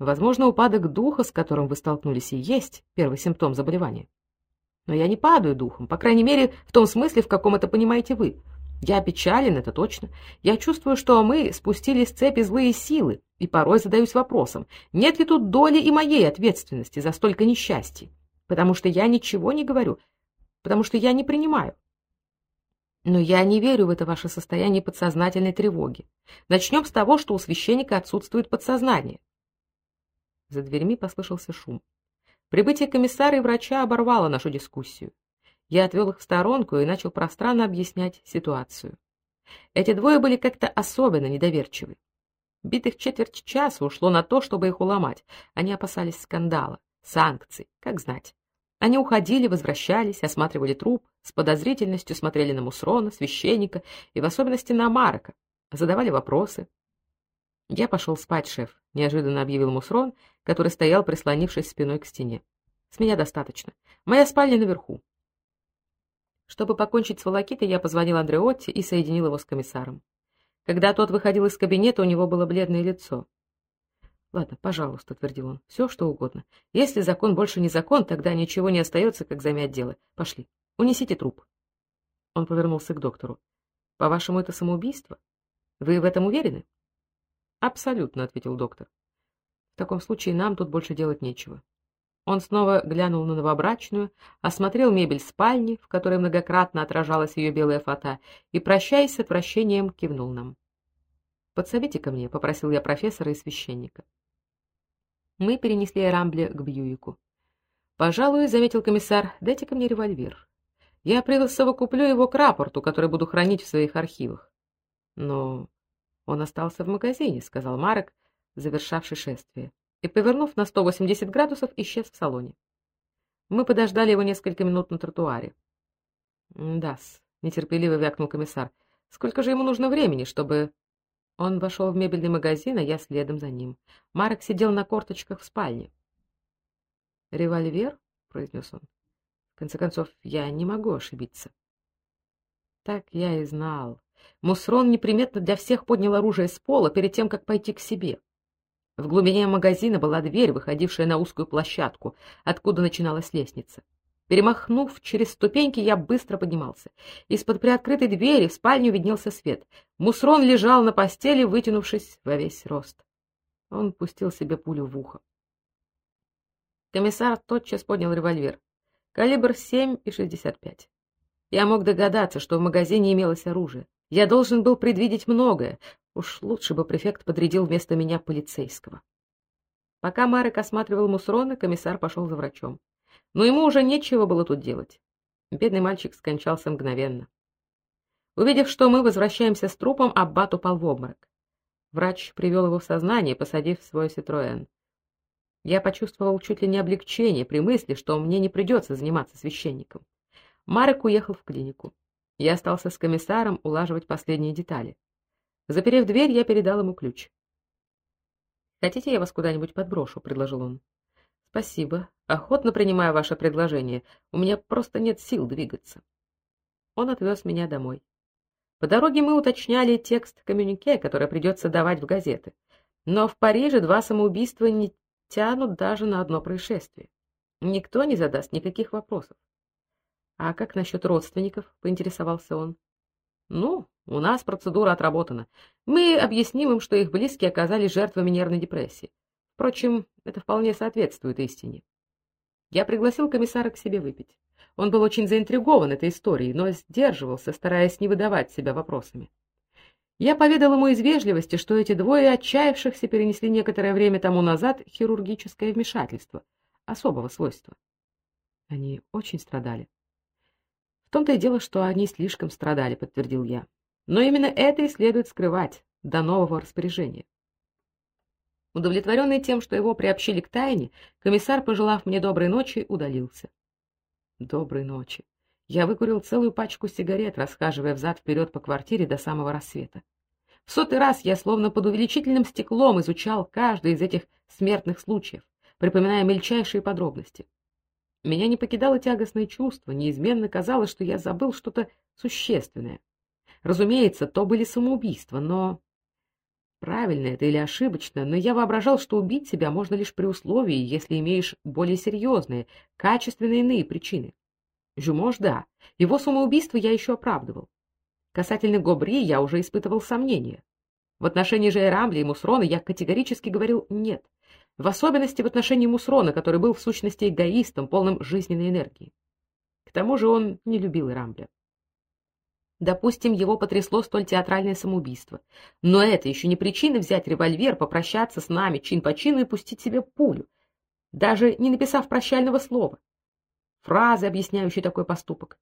Возможно, упадок духа, с которым вы столкнулись, и есть первый симптом заболевания. Но я не падаю духом, по крайней мере, в том смысле, в каком это понимаете вы. Я опечален, это точно. Я чувствую, что мы спустили с цепи злые силы, и порой задаюсь вопросом, нет ли тут доли и моей ответственности за столько несчастий, потому что я ничего не говорю, потому что я не принимаю. Но я не верю в это ваше состояние подсознательной тревоги. Начнем с того, что у священника отсутствует подсознание. За дверьми послышался шум. Прибытие комиссара и врача оборвало нашу дискуссию. Я отвел их в сторонку и начал пространно объяснять ситуацию. Эти двое были как-то особенно недоверчивы. Битых четверть часа ушло на то, чтобы их уломать. Они опасались скандала, санкций, как знать. Они уходили, возвращались, осматривали труп, с подозрительностью смотрели на Мусрона, священника и в особенности на Марка, задавали вопросы. «Я пошел спать, шеф», — неожиданно объявил Мусрон, который стоял, прислонившись спиной к стене. «С меня достаточно. Моя спальня наверху. Чтобы покончить с волокитой, я позвонил Андреотти и соединил его с комиссаром. Когда тот выходил из кабинета, у него было бледное лицо. «Ладно, пожалуйста», — твердил он, — «все, что угодно. Если закон больше не закон, тогда ничего не остается, как замять дело. Пошли, унесите труп». Он повернулся к доктору. «По-вашему, это самоубийство? Вы в этом уверены?» «Абсолютно», — ответил доктор. «В таком случае нам тут больше делать нечего. Он снова глянул на новобрачную, осмотрел мебель спальни, в которой многократно отражалась ее белая фата, и, прощаясь с отвращением, кивнул нам. «Подсобите ко мне», — попросил я профессора и священника. Мы перенесли Рамбле к Бьюику. «Пожалуй», — заметил комиссар, — «дайте ко мне револьвер. Я присовокуплю его к рапорту, который буду хранить в своих архивах». «Но он остался в магазине», — сказал Марек, завершавший шествие и, повернув на 180 градусов, исчез в салоне. Мы подождали его несколько минут на тротуаре. «Да-с», — нетерпеливо вякнул комиссар, — «сколько же ему нужно времени, чтобы...» Он вошел в мебельный магазин, а я следом за ним. Марк сидел на корточках в спальне. «Револьвер?» — произнес он. «В конце концов, я не могу ошибиться». Так я и знал. Мусрон неприметно для всех поднял оружие с пола перед тем, как пойти к себе. В глубине магазина была дверь, выходившая на узкую площадку, откуда начиналась лестница. Перемахнув через ступеньки, я быстро поднимался. Из-под приоткрытой двери в спальню виднелся свет. Мусрон лежал на постели, вытянувшись во весь рост. Он пустил себе пулю в ухо. Комиссар тотчас поднял револьвер. Калибр 7,65. Я мог догадаться, что в магазине имелось оружие. Я должен был предвидеть многое. Уж лучше бы префект подрядил вместо меня полицейского. Пока Марек осматривал Мусрона, комиссар пошел за врачом. Но ему уже нечего было тут делать. Бедный мальчик скончался мгновенно. Увидев, что мы возвращаемся с трупом, Аббат упал в обморок. Врач привел его в сознание, посадив в свой Ситроэн. Я почувствовал чуть ли не облегчение при мысли, что мне не придется заниматься священником. Марек уехал в клинику. Я остался с комиссаром улаживать последние детали. Заперев дверь, я передал ему ключ. «Хотите, я вас куда-нибудь подброшу?» — предложил он. «Спасибо. Охотно принимаю ваше предложение. У меня просто нет сил двигаться». Он отвез меня домой. По дороге мы уточняли текст коммюнике, который придется давать в газеты. Но в Париже два самоубийства не тянут даже на одно происшествие. Никто не задаст никаких вопросов. «А как насчет родственников?» — поинтересовался он. «Ну, у нас процедура отработана. Мы объясним им, что их близкие оказались жертвами нервной депрессии. Впрочем, это вполне соответствует истине». Я пригласил комиссара к себе выпить. Он был очень заинтригован этой историей, но сдерживался, стараясь не выдавать себя вопросами. Я поведал ему из вежливости, что эти двое отчаявшихся перенесли некоторое время тому назад хирургическое вмешательство особого свойства. Они очень страдали. В том-то и дело, что они слишком страдали, подтвердил я. Но именно это и следует скрывать до нового распоряжения. Удовлетворенный тем, что его приобщили к тайне, комиссар, пожелав мне доброй ночи, удалился. Доброй ночи. Я выкурил целую пачку сигарет, расхаживая взад-вперед по квартире до самого рассвета. В сотый раз я словно под увеличительным стеклом изучал каждый из этих смертных случаев, припоминая мельчайшие подробности. Меня не покидало тягостное чувство, неизменно казалось, что я забыл что-то существенное. Разумеется, то были самоубийства, но... правильно это или ошибочно, но я воображал, что убить себя можно лишь при условии, если имеешь более серьезные, качественные иные причины. Жумош, да, его самоубийство я еще оправдывал. Касательно Гобри я уже испытывал сомнения. В отношении же Эрамбли и Мусрона я категорически говорил «нет», в особенности в отношении Мусрона, который был в сущности эгоистом, полным жизненной энергии. К тому же он не любил Эрамбля. Допустим, его потрясло столь театральное самоубийство. Но это еще не причина взять револьвер, попрощаться с нами чин по чину и пустить себе пулю, даже не написав прощального слова. Фразы, объясняющие такой поступок.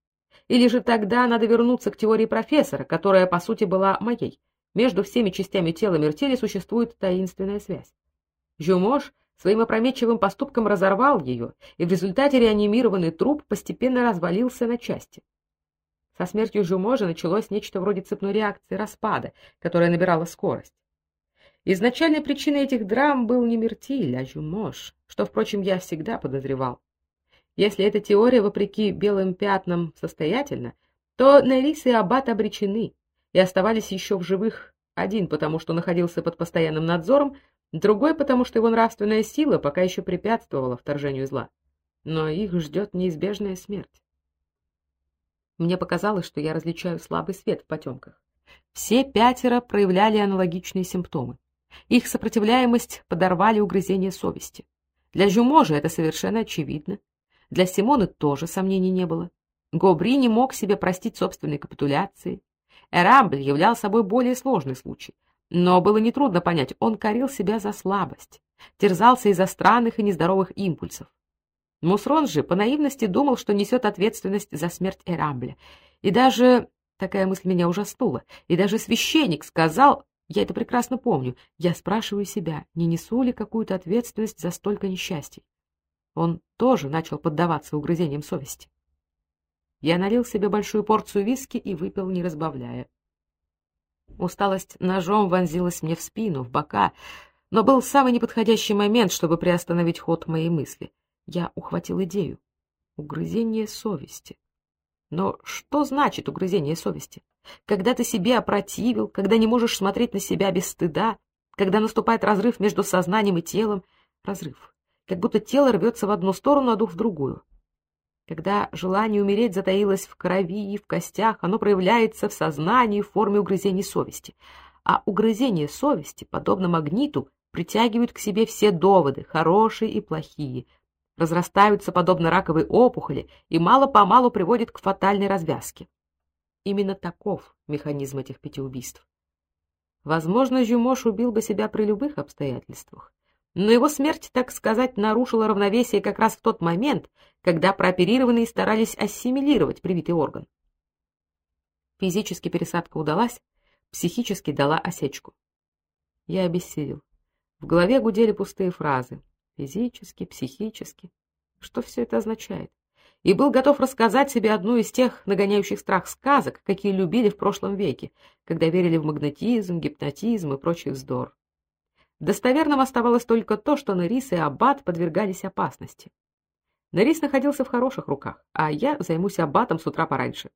Или же тогда надо вернуться к теории профессора, которая, по сути, была моей. Между всеми частями тела Мертели существует таинственная связь. Жюмош своим опрометчивым поступком разорвал ее, и в результате реанимированный труп постепенно развалился на части. Со смертью Жюможа началось нечто вроде цепной реакции распада, которая набирала скорость. Изначальной причиной этих драм был не Мертиль, а Жюмош, что, впрочем, я всегда подозревал. Если эта теория, вопреки белым пятнам, состоятельна, то Нерис и Аббат обречены и оставались еще в живых один, потому что находился под постоянным надзором, другой, потому что его нравственная сила пока еще препятствовала вторжению зла. Но их ждет неизбежная смерть. Мне показалось, что я различаю слабый свет в потемках. Все пятеро проявляли аналогичные симптомы. Их сопротивляемость подорвали угрызения совести. Для Жюмо это совершенно очевидно. Для Симоны тоже сомнений не было. Гобри не мог себе простить собственной капитуляции. Эрамбль являл собой более сложный случай. Но было нетрудно понять, он корил себя за слабость, терзался из-за странных и нездоровых импульсов. Мусрон же по наивности думал, что несет ответственность за смерть Эрамбля. И даже, такая мысль меня ужаснула, и даже священник сказал, я это прекрасно помню, я спрашиваю себя, не несу ли какую-то ответственность за столько несчастий он тоже начал поддаваться угрызениям совести. Я налил себе большую порцию виски и выпил, не разбавляя. Усталость ножом вонзилась мне в спину, в бока, но был самый неподходящий момент, чтобы приостановить ход моей мысли. Я ухватил идею. Угрызение совести. Но что значит угрызение совести? Когда ты себе опротивил, когда не можешь смотреть на себя без стыда, когда наступает разрыв между сознанием и телом. Разрыв как будто тело рвется в одну сторону, а дух в другую. Когда желание умереть затаилось в крови и в костях, оно проявляется в сознании в форме угрызений совести. А угрызения совести, подобно магниту, притягивают к себе все доводы, хорошие и плохие, разрастаются подобно раковой опухоли и мало-помалу приводят к фатальной развязке. Именно таков механизм этих пяти убийств. Возможно, Жюмош убил бы себя при любых обстоятельствах, но его смерть, так сказать, нарушила равновесие как раз в тот момент, когда прооперированные старались ассимилировать привитый орган. Физически пересадка удалась, психически дала осечку. Я обессилел. В голове гудели пустые фразы. Физически, психически. Что все это означает? И был готов рассказать себе одну из тех нагоняющих страх сказок, какие любили в прошлом веке, когда верили в магнетизм, гипнотизм и прочий вздор. Достоверным оставалось только то, что Нерис и Аббат подвергались опасности. Нерис находился в хороших руках, а я займусь Аббатом с утра пораньше.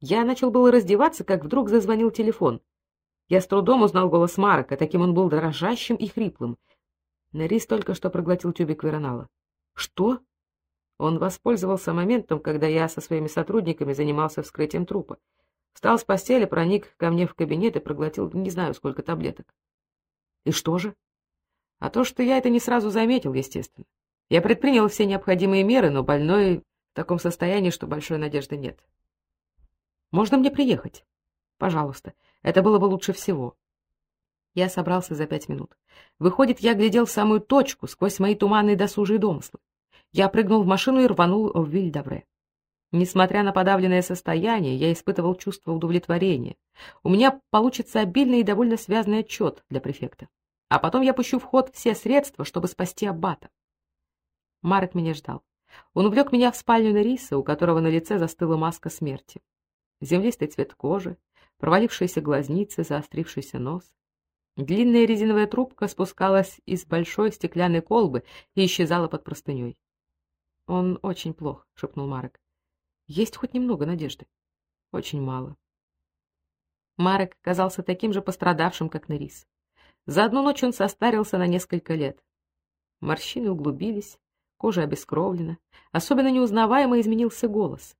Я начал было раздеваться, как вдруг зазвонил телефон. Я с трудом узнал голос Марка, таким он был дрожащим и хриплым. Нерис только что проглотил тюбик веронала. «Что?» Он воспользовался моментом, когда я со своими сотрудниками занимался вскрытием трупа. Встал с постели, проник ко мне в кабинет и проглотил не знаю сколько таблеток. И что же? А то, что я это не сразу заметил, естественно. Я предпринял все необходимые меры, но больной в таком состоянии, что большой надежды нет. Можно мне приехать? Пожалуйста. Это было бы лучше всего. Я собрался за пять минут. Выходит, я глядел в самую точку, сквозь мои туманные досужие домыслы. Я прыгнул в машину и рванул в Вильдавре. Несмотря на подавленное состояние, я испытывал чувство удовлетворения. У меня получится обильный и довольно связанный отчет для префекта. А потом я пущу в ход все средства, чтобы спасти аббата. Марек меня ждал. Он увлек меня в спальню Нериса, у которого на лице застыла маска смерти. Землистый цвет кожи, провалившиеся глазницы, заострившийся нос. Длинная резиновая трубка спускалась из большой стеклянной колбы и исчезала под простыней. «Он очень плох», — шепнул Марек. Есть хоть немного надежды. Очень мало. Марек казался таким же пострадавшим, как Нерис. За одну ночь он состарился на несколько лет. Морщины углубились, кожа обескровлена, особенно неузнаваемо изменился голос.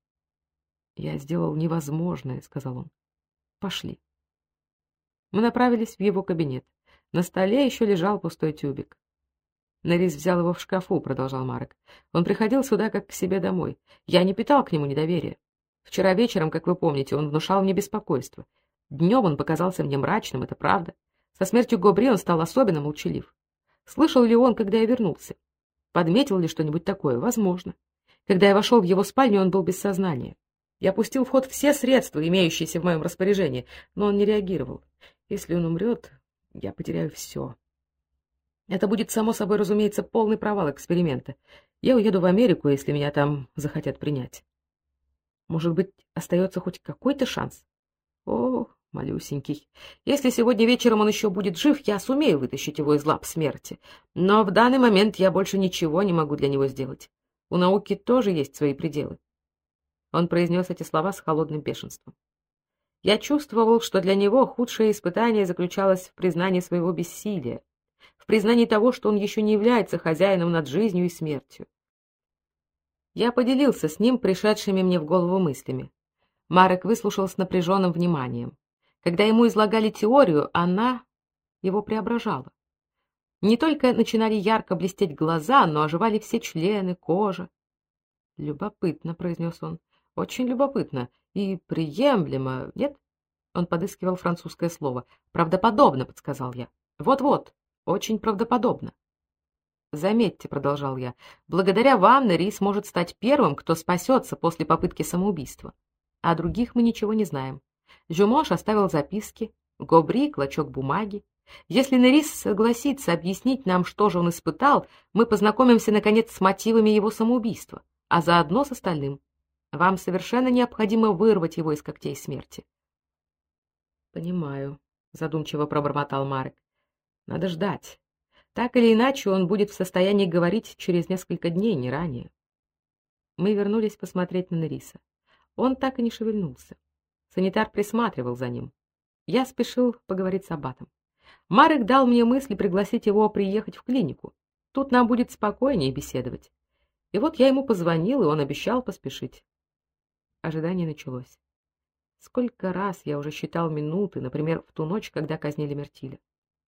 "Я сделал невозможное", сказал он. "Пошли". Мы направились в его кабинет. На столе еще лежал пустой тюбик. Нерис взял его в шкафу, продолжал Марек. Он приходил сюда как к себе домой. Я не питал к нему недоверия. Вчера вечером, как вы помните, он внушал мне беспокойство. Днем он показался мне мрачным, это правда. Со смертью Гобри он стал особенно молчалив. Слышал ли он, когда я вернулся? Подметил ли что-нибудь такое? Возможно. Когда я вошел в его спальню, он был без сознания. Я пустил в ход все средства, имеющиеся в моем распоряжении, но он не реагировал. Если он умрет, я потеряю все. Это будет, само собой разумеется, полный провал эксперимента. Я уеду в Америку, если меня там захотят принять. Может быть, остается хоть какой-то шанс? О, малюсенький. Если сегодня вечером он еще будет жив, я сумею вытащить его из лап смерти. Но в данный момент я больше ничего не могу для него сделать. У науки тоже есть свои пределы. Он произнес эти слова с холодным бешенством. Я чувствовал, что для него худшее испытание заключалось в признании своего бессилия, в признании того, что он еще не является хозяином над жизнью и смертью. Я поделился с ним пришедшими мне в голову мыслями. Марек выслушал с напряженным вниманием. Когда ему излагали теорию, она его преображала. Не только начинали ярко блестеть глаза, но оживали все члены, кожа. «Любопытно», — произнес он, — «очень любопытно и приемлемо, нет?» Он подыскивал французское слово. «Правдоподобно», — подсказал я. «Вот-вот, очень правдоподобно». Заметьте, продолжал я, благодаря вам Нерис может стать первым, кто спасется после попытки самоубийства. О других мы ничего не знаем. Жумош оставил записки, Гобри клочок бумаги. Если Нерис согласится объяснить нам, что же он испытал, мы познакомимся наконец с мотивами его самоубийства, а заодно с остальным. Вам совершенно необходимо вырвать его из когтей смерти. Понимаю, задумчиво пробормотал Марек. Надо ждать. Так или иначе, он будет в состоянии говорить через несколько дней, не ранее. Мы вернулись посмотреть на Нериса. Он так и не шевельнулся. Санитар присматривал за ним. Я спешил поговорить с аббатом. Марек дал мне мысль пригласить его приехать в клинику. Тут нам будет спокойнее беседовать. И вот я ему позвонил, и он обещал поспешить. Ожидание началось. Сколько раз я уже считал минуты, например, в ту ночь, когда казнили Мертиля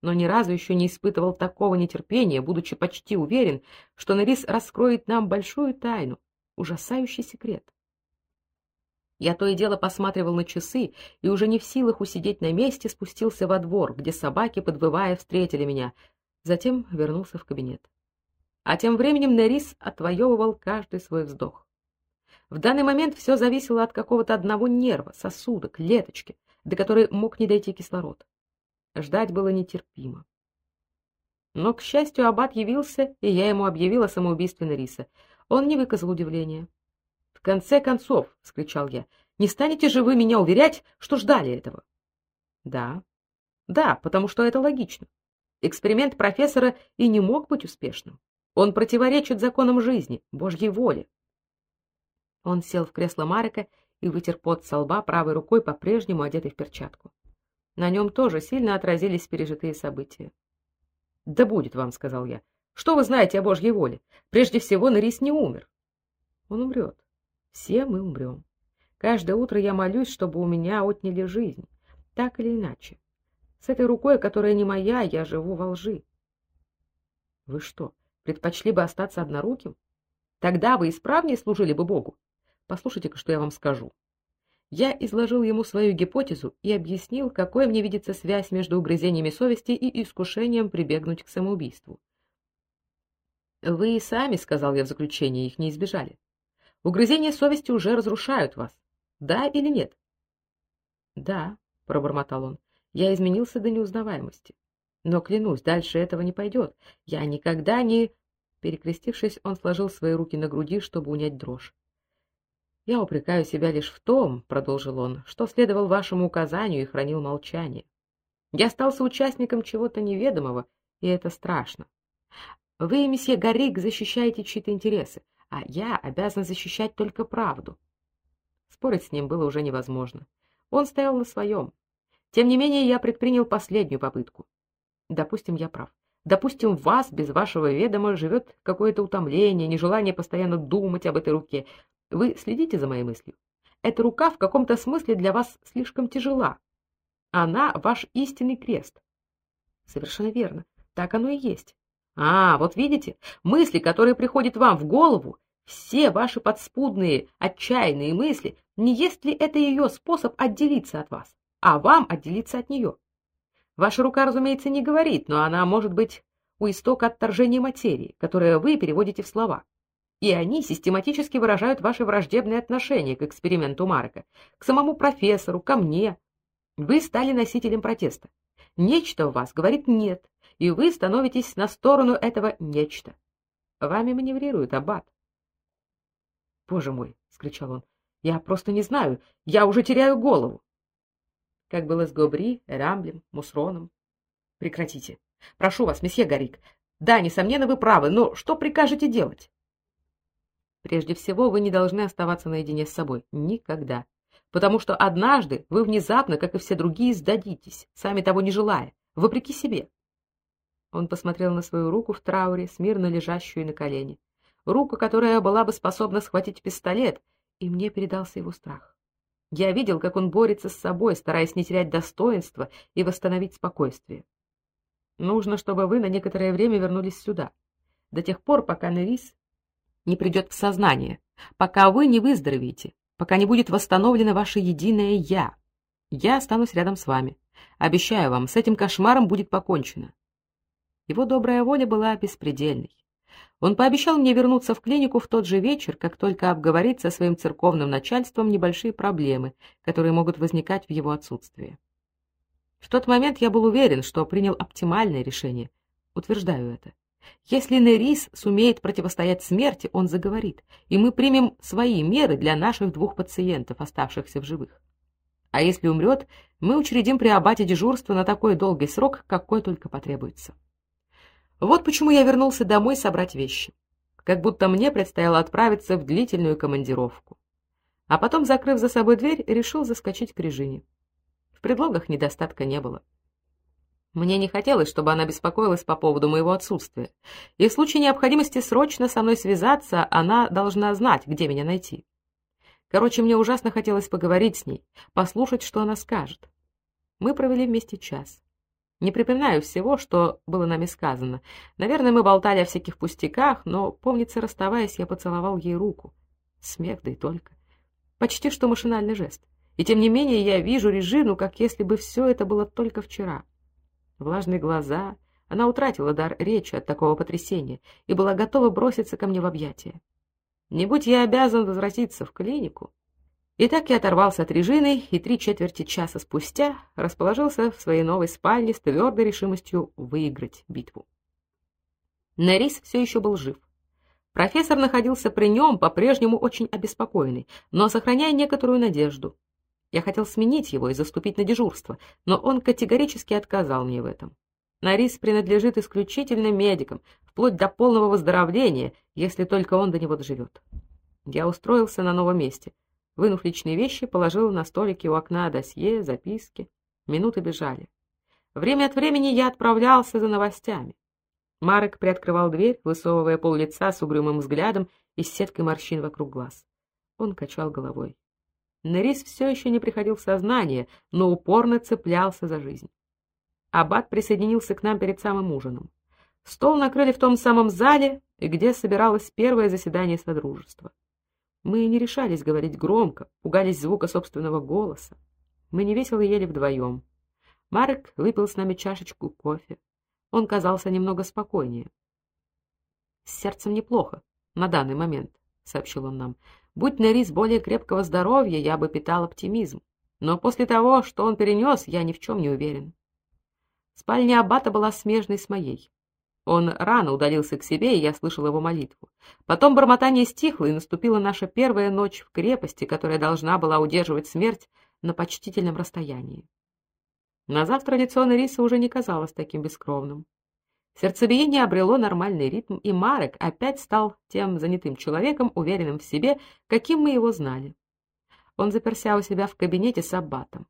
но ни разу еще не испытывал такого нетерпения, будучи почти уверен, что Нерис раскроет нам большую тайну, ужасающий секрет. Я то и дело посматривал на часы и уже не в силах усидеть на месте, спустился во двор, где собаки, подвывая, встретили меня, затем вернулся в кабинет. А тем временем Нерис отвоевывал каждый свой вздох. В данный момент все зависело от какого-то одного нерва, сосуда, клеточки, до которой мог не дойти кислород. Ждать было нетерпимо. Но, к счастью, аббат явился, и я ему объявила самоубийство Риса. Он не выказал удивления. «В конце концов!» — вскричал я. «Не станете же вы меня уверять, что ждали этого?» «Да. Да, потому что это логично. Эксперимент профессора и не мог быть успешным. Он противоречит законам жизни, Божьей воле». Он сел в кресло Марика и вытер пот со лба правой рукой, по-прежнему одетый в перчатку. На нем тоже сильно отразились пережитые события. "Да будет вам", сказал я. "Что вы знаете о Божьей воле? Прежде всего, Нарис не умер. Он умрет. Все мы умрем. Каждое утро я молюсь, чтобы у меня отняли жизнь, так или иначе. С этой рукой, которая не моя, я живу во лжи. Вы что, предпочли бы остаться одноруким? Тогда вы исправнее служили бы Богу. Послушайте-ка, что я вам скажу. Я изложил ему свою гипотезу и объяснил, какой мне видится связь между угрызениями совести и искушением прибегнуть к самоубийству. Вы и сами, сказал я в заключении, их не избежали. Угрызения совести уже разрушают вас. Да или нет? Да, пробормотал он. Я изменился до неузнаваемости. Но клянусь, дальше этого не пойдет. Я никогда не Перекрестившись, он сложил свои руки на груди, чтобы унять дрожь. Я упрекаю себя лишь в том, продолжил он, что следовал вашему указанию и хранил молчание. Я стал соучастником чего-то неведомого, и это страшно. Вы, месье Гаррик, защищаете чьи-то интересы, а я обязан защищать только правду. Спорить с ним было уже невозможно. Он стоял на своем. Тем не менее, я предпринял последнюю попытку. Допустим, я прав. Допустим, в вас без вашего ведома живет какое-то утомление, нежелание постоянно думать об этой руке. Вы следите за моей мыслью? Эта рука в каком-то смысле для вас слишком тяжела. Она ваш истинный крест. Совершенно верно. Так оно и есть. А, вот видите, мысли, которые приходят вам в голову, все ваши подспудные, отчаянные мысли, не есть ли это ее способ отделиться от вас, а вам отделиться от нее? Ваша рука, разумеется, не говорит, но она может быть у истока отторжения материи, которое вы переводите в слова. И они систематически выражают ваши враждебные отношения к эксперименту Марка, к самому профессору, ко мне. Вы стали носителем протеста. Нечто в вас говорит «нет», и вы становитесь на сторону этого «нечто». Вами маневрирует аббат. «Боже мой!» — скричал он. «Я просто не знаю. Я уже теряю голову как было с Гобри, Эрамблем, Мусроном. Прекратите. Прошу вас, месье Гарик. Да, несомненно, вы правы, но что прикажете делать? Прежде всего, вы не должны оставаться наедине с собой. Никогда. Потому что однажды вы внезапно, как и все другие, сдадитесь, сами того не желая, вопреки себе. Он посмотрел на свою руку в трауре, смирно лежащую на колене. Руку, которая была бы способна схватить пистолет, и мне передался его страх. Я видел, как он борется с собой, стараясь не терять достоинства и восстановить спокойствие. Нужно, чтобы вы на некоторое время вернулись сюда, до тех пор, пока Нерис не придет в сознание, пока вы не выздоровеете, пока не будет восстановлено ваше единое «я». Я останусь рядом с вами. Обещаю вам, с этим кошмаром будет покончено. Его добрая воля была беспредельной. Он пообещал мне вернуться в клинику в тот же вечер, как только обговорить со своим церковным начальством небольшие проблемы, которые могут возникать в его отсутствии. В тот момент я был уверен, что принял оптимальное решение. Утверждаю это. Если Нерис сумеет противостоять смерти, он заговорит, и мы примем свои меры для наших двух пациентов, оставшихся в живых. А если умрет, мы учредим при аббате дежурство на такой долгий срок, какой только потребуется. Вот почему я вернулся домой собрать вещи. Как будто мне предстояло отправиться в длительную командировку. А потом, закрыв за собой дверь, решил заскочить к Режине. В предлогах недостатка не было. Мне не хотелось, чтобы она беспокоилась по поводу моего отсутствия. И в случае необходимости срочно со мной связаться, она должна знать, где меня найти. Короче, мне ужасно хотелось поговорить с ней, послушать, что она скажет. Мы провели вместе час. Не припоминаю всего, что было нами сказано. Наверное, мы болтали о всяких пустяках, но, помнится, расставаясь, я поцеловал ей руку. Смех, да и только. Почти что машинальный жест. И тем не менее я вижу Режину, как если бы все это было только вчера. Влажные глаза, она утратила дар речи от такого потрясения и была готова броситься ко мне в объятия. Не будь я обязан возвратиться в клинику, и так я оторвался от Режины и три четверти часа спустя расположился в своей новой спальне с твердой решимостью выиграть битву. Нерис все еще был жив. Профессор находился при нем, по-прежнему очень обеспокоенный, но сохраняя некоторую надежду. Я хотел сменить его и заступить на дежурство, но он категорически отказал мне в этом. Нарис принадлежит исключительно медикам, вплоть до полного выздоровления, если только он до него доживет. Я устроился на новом месте — Вынув личные вещи, положил на столике у окна досье, записки. Минуты бежали. Время от времени я отправлялся за новостями. Марек приоткрывал дверь, высовывая пол лица с угрюмым взглядом и с сеткой морщин вокруг глаз. Он качал головой. Нерис все еще не приходил в сознание, но упорно цеплялся за жизнь. Аббат присоединился к нам перед самым ужином. Стол накрыли в том самом зале, где собиралось первое заседание Содружества. Мы не решались говорить громко, пугались звука собственного голоса. Мы невесело ели вдвоем. Марк выпил с нами чашечку кофе. Он казался немного спокойнее. С сердцем неплохо на данный момент, сообщил он нам. Будь Нерис более крепкого здоровья, я бы питал оптимизм. Но после того, что он перенес, я ни в чем не уверен. Спальня аббата была смежной с моей. Он рано удалился к себе, и я слышал его молитву. Потом бормотание стихло, и наступила наша первая ночь в крепости, которая должна была удерживать смерть на почтительном расстоянии. На завтра лицо Нериса уже не казалось таким бескровным. Сердцебиение обрело нормальный ритм, и Марек опять стал тем занятым человеком, уверенным в себе, каким мы его знали. Он заперся у себя в кабинете с аббатом.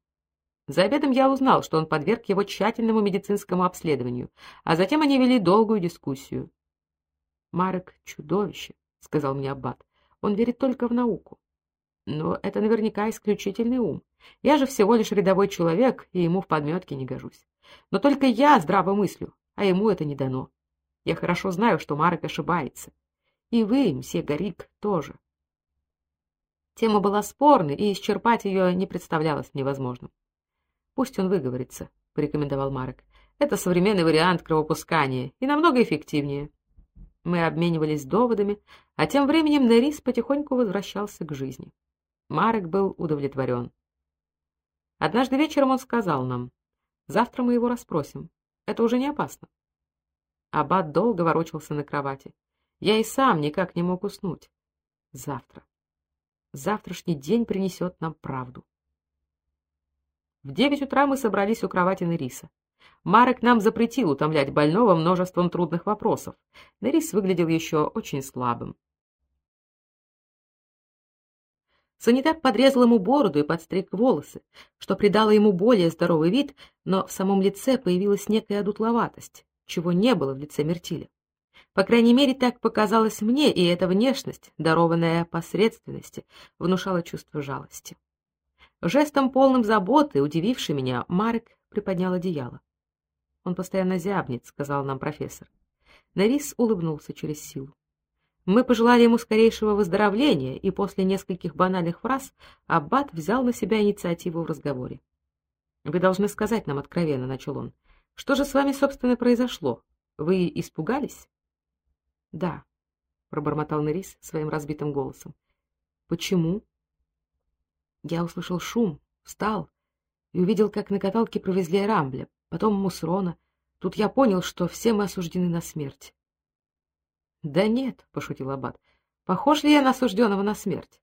За обедом я узнал, что он подверг его тщательному медицинскому обследованию, а затем они вели долгую дискуссию. Марек чудовище, сказал мне аббат. Он верит только в науку. Но это наверняка исключительный ум. Я же всего лишь рядовой человек, и ему в подметке не гожусь. Но только я здраво мыслю, а ему это не дано. Я хорошо знаю, что Марек ошибается. И вы, мсье Гарик, тоже. Тема была спорной, и исчерпать ее не представлялось невозможным. Пусть он выговорится, порекомендовал Марек. Это современный вариант кровопускания и намного эффективнее. Мы обменивались доводами, а тем временем Нерис потихоньку возвращался к жизни. Марек был удовлетворен. Однажды вечером он сказал нам: "Завтра мы его расспросим. Это уже не опасно". Аббат долго ворочался на кровати. Я и сам никак не мог уснуть. Завтра. Завтрашний день принесет нам правду. В девять утра мы собрались у кровати Нериса. Марек нам запретил утомлять больного множеством трудных вопросов. Нерис выглядел еще очень слабым. Санитар подрезал ему бороду и подстриг волосы, что придало ему более здоровый вид, но в самом лице появилась некая одутловатость, чего не было в лице Мертиля. По крайней мере, так показалось мне, и эта внешность, дарованная посредственности, внушала чувство жалости. Жестом полным заботы, удививший меня, Марк приподнял одеяло. Он постоянно зябнет, сказал нам профессор. Нарис улыбнулся через силу. Мы пожелали ему скорейшего выздоровления, и после нескольких банальных фраз аббат взял на себя инициативу в разговоре. Вы должны сказать нам откровенно, начал он. Что же с вами собственно произошло? Вы испугались? Да, пробормотал Нарис своим разбитым голосом. Почему? Я услышал шум, встал и увидел, как на каталке провезли Рамбля, потом Мусрона. Тут я понял, что все мы осуждены на смерть. Да нет, пошутил аббат. Похож ли я на осужденного на смерть?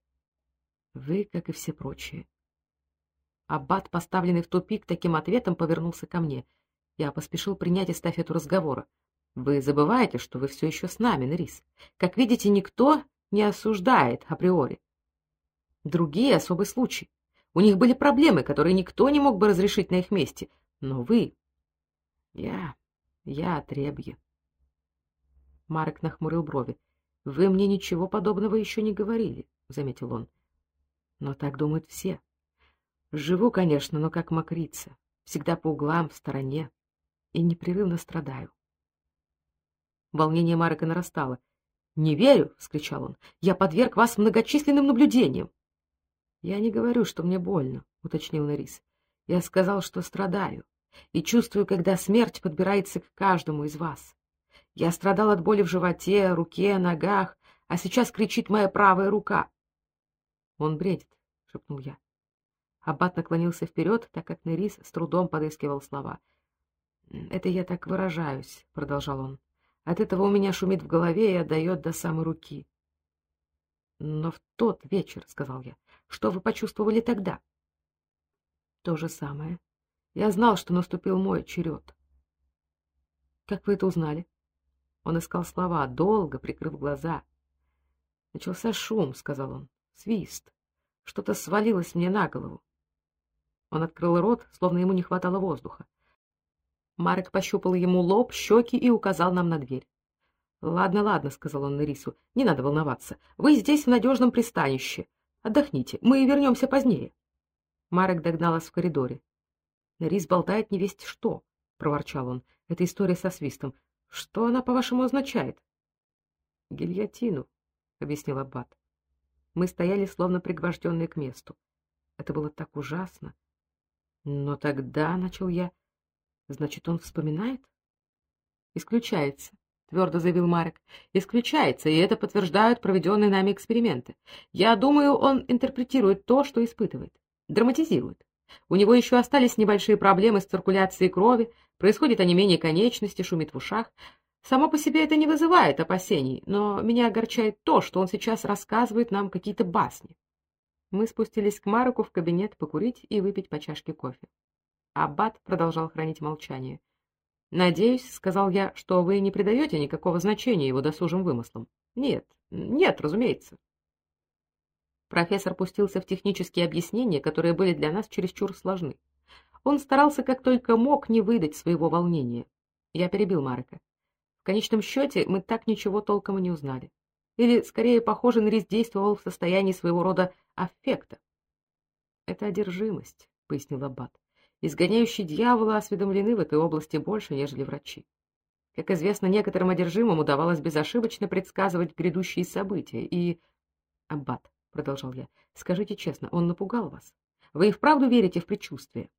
Вы, как и все прочие. Аббат, поставленный в тупик таким ответом, повернулся ко мне. Я поспешил принять эстафету разговора. Вы забываете, что вы все еще с нами, Нерис. Как видите, никто не осуждает априори. Другие особый случай. У них были проблемы, которые никто не мог бы разрешить на их месте. Но вы... Я... я отребье. Марк нахмурил брови. Вы мне ничего подобного еще не говорили, заметил он. Но так думают все. Живу, конечно, но как мокрица, всегда по углам, в стороне, и непрерывно страдаю. Волнение Марка нарастало. "Не верю", вскричал он. "Я подверг вас многочисленным наблюдениям. Я не говорю, что мне больно, уточнил Нарис. Я сказал, что страдаю и чувствую, когда смерть подбирается к каждому из вас. Я страдал от боли в животе, руке, ногах, а сейчас кричит моя правая рука. Он бредит, шепнул я. Аббат наклонился вперед, так как Нерис с трудом подыскивал слова. Это я так выражаюсь, продолжал он. От этого у меня шумит в голове и отдает до самой руки. Но в тот вечер, сказал я, что вы почувствовали тогда? То же самое. Я знал, что наступил мой черед. Как вы это узнали? Он искал слова, долго прикрыв глаза. Начался шум, сказал он. Свист. Что-то свалилось мне на голову. Он открыл рот, словно ему не хватало воздуха. Марк пощупал ему лоб, щеки и указал нам на дверь. Ладно, ладно, сказал он Нарису. Не надо волноваться. Вы здесь в надежном пристанище. Отдохните, мы вернемся позднее. Марек догнал нас в коридоре. Рис болтает не весть что, проворчал он. Эта история со свистом. Что она, по-вашему, означает? Гильотину, объяснил аббат. Мы стояли словно пригвожденные к месту. Это было так ужасно. Но тогда начал я. Значит, он вспоминает? Исключается твердо заявил Марек. Исключается, и это подтверждают проведенные нами эксперименты. Я думаю, он интерпретирует то, что испытывает, драматизирует. У него еще остались небольшие проблемы с циркуляцией крови, происходит онемение конечности, шумит в ушах. Само по себе это не вызывает опасений, но меня огорчает то, что он сейчас рассказывает нам какие-то басни. Мы спустились к Мареку в кабинет покурить и выпить по чашке кофе. Аббат продолжал хранить молчание. Надеюсь, сказал я, что вы не придаете никакого значения его досужим вымыслам. Нет, нет, разумеется. Профессор пустился в технические объяснения, которые были для нас чересчур сложны. Он старался как только мог не выдать своего волнения. Я перебил Марека. В конечном счете мы так ничего толком и не узнали. Или, скорее, похоже, Нрис действовал в состоянии своего рода аффекта. «Это одержимость», — пояснил Аббат. «Изгоняющие дьявола осведомлены в этой области больше, нежели врачи. Как известно, некоторым одержимым удавалось безошибочно предсказывать грядущие события, и... Аббат, — продолжал я, — скажите честно, он напугал вас? Вы и вправду верите в предчувствие?